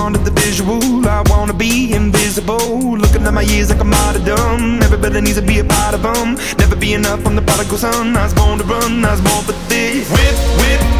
On to the visual. I wanna be invisible. Looking at my years like I'm martyrdom. Everybody needs to be a part of them. Never be enough. I'm the prodigal son. I was born to run. I was born for this. Whip, whip,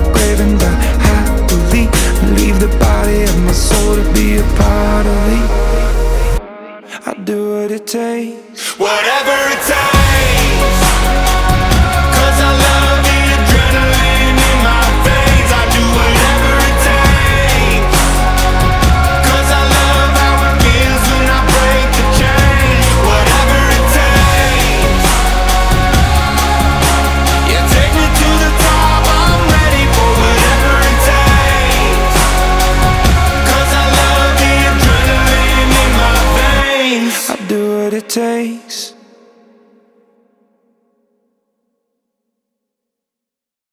takes, whatever it takes. What it takes.